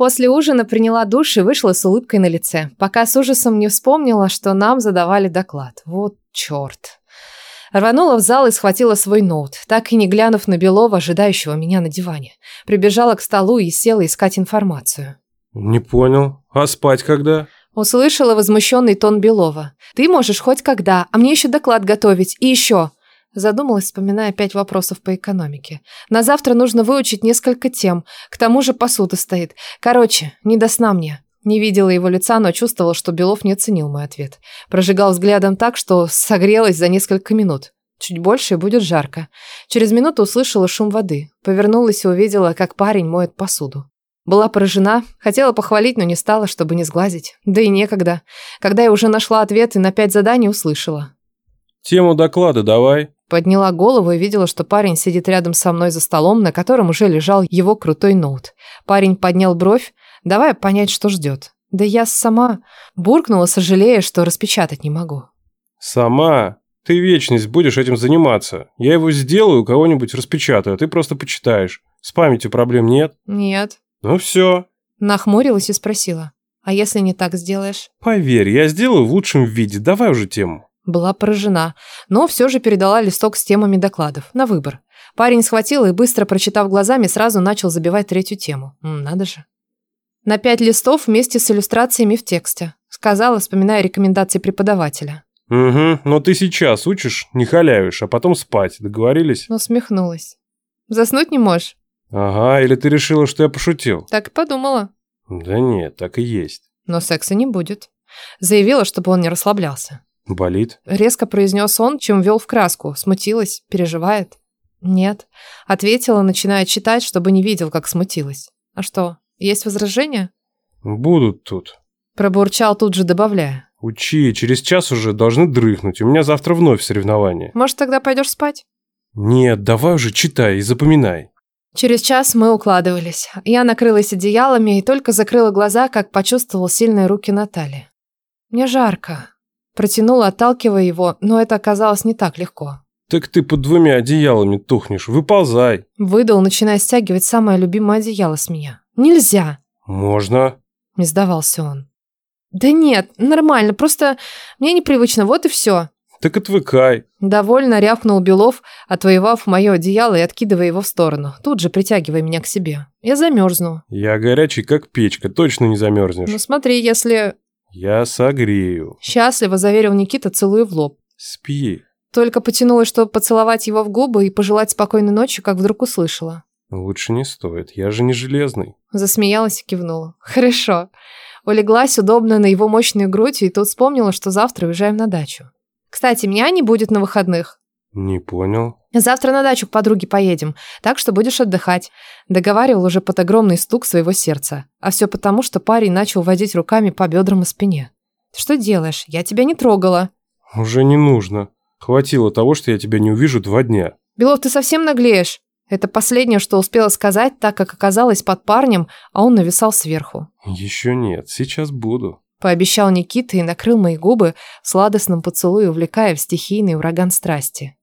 После ужина приняла душ и вышла с улыбкой на лице, пока с ужасом не вспомнила, что нам задавали доклад. Вот черт. Рванула в зал и схватила свой ноут, так и не глянув на Белова, ожидающего меня на диване. Прибежала к столу и села искать информацию. Не понял. А спать когда? Услышала возмущенный тон Белова. «Ты можешь хоть когда, а мне еще доклад готовить. И еще...» Задумалась, вспоминая пять вопросов по экономике. На завтра нужно выучить несколько тем. К тому же посуда стоит. Короче, не до сна мне. Не видела его лица, но чувствовала, что Белов не оценил мой ответ. Прожигал взглядом так, что согрелась за несколько минут. Чуть больше и будет жарко. Через минуту услышала шум воды. Повернулась и увидела, как парень моет посуду. Была поражена, хотела похвалить, но не стала, чтобы не сглазить. Да и некогда. Когда я уже нашла ответы на пять заданий, услышала. Тему доклада давай. Подняла голову и видела, что парень сидит рядом со мной за столом, на котором уже лежал его крутой ноут. Парень поднял бровь, давая понять, что ждет. Да я сама буркнула, сожалея, что распечатать не могу. Сама? Ты вечность будешь этим заниматься. Я его сделаю, кого-нибудь распечатаю, а ты просто почитаешь. С памятью проблем нет? Нет. Ну все. Нахмурилась и спросила. А если не так сделаешь? Поверь, я сделаю в лучшем виде. Давай уже тему. Была поражена, но все же передала листок с темами докладов на выбор. Парень схватил и, быстро прочитав глазами, сразу начал забивать третью тему. Надо же. На пять листов вместе с иллюстрациями в тексте. Сказала, вспоминая рекомендации преподавателя. Угу, но ты сейчас учишь, не халявишь, а потом спать. Договорились? Но смехнулась. Заснуть не можешь? Ага, или ты решила, что я пошутил? Так и подумала. Да нет, так и есть. Но секса не будет. Заявила, чтобы он не расслаблялся. Болит? Резко произнес он, чем вел в краску. Смутилась, переживает. Нет. Ответила, начиная читать, чтобы не видел, как смутилась. А что, есть возражения? Будут тут. Пробурчал тут же, добавляя. Учи, через час уже должны дрыхнуть. У меня завтра вновь соревнования. Может, тогда пойдешь спать? Нет, давай уже читай и запоминай. Через час мы укладывались. Я накрылась одеялами и только закрыла глаза, как почувствовал сильные руки Натальи. Мне жарко. Протянула, отталкивая его, но это оказалось не так легко. Так ты под двумя одеялами тухнешь. Выползай. Выдал, начиная стягивать самое любимое одеяло с меня. Нельзя. Можно. Не сдавался он. Да нет, нормально, просто мне непривычно, вот и все. Так отвыкай. Довольно рявкнул Белов, отвоевав мое одеяло и откидывая его в сторону, тут же притягивая меня к себе. Я замерзну. Я горячий, как печка, точно не замерзнешь. Ну смотри, если... Я согрею. Счастливо заверил Никита, целуя в лоб. Спи. Только потянулась, чтобы поцеловать его в губы и пожелать спокойной ночи, как вдруг услышала. Лучше не стоит, я же не железный. Засмеялась и кивнула. Хорошо. Улеглась удобно на его мощную грудь и тут вспомнила, что завтра уезжаем на дачу. Кстати, меня не будет на выходных. Не понял. Завтра на дачу к подруге поедем, так что будешь отдыхать. Договаривал уже под огромный стук своего сердца. А все потому, что парень начал водить руками по бедрам и спине. Ты что делаешь? Я тебя не трогала. Уже не нужно. Хватило того, что я тебя не увижу два дня. Белов, ты совсем наглеешь. Это последнее, что успела сказать, так как оказалась под парнем, а он нависал сверху. Еще нет, сейчас буду. Пообещал Никита и накрыл мои губы сладостным поцелуем, увлекая в стихийный ураган страсти.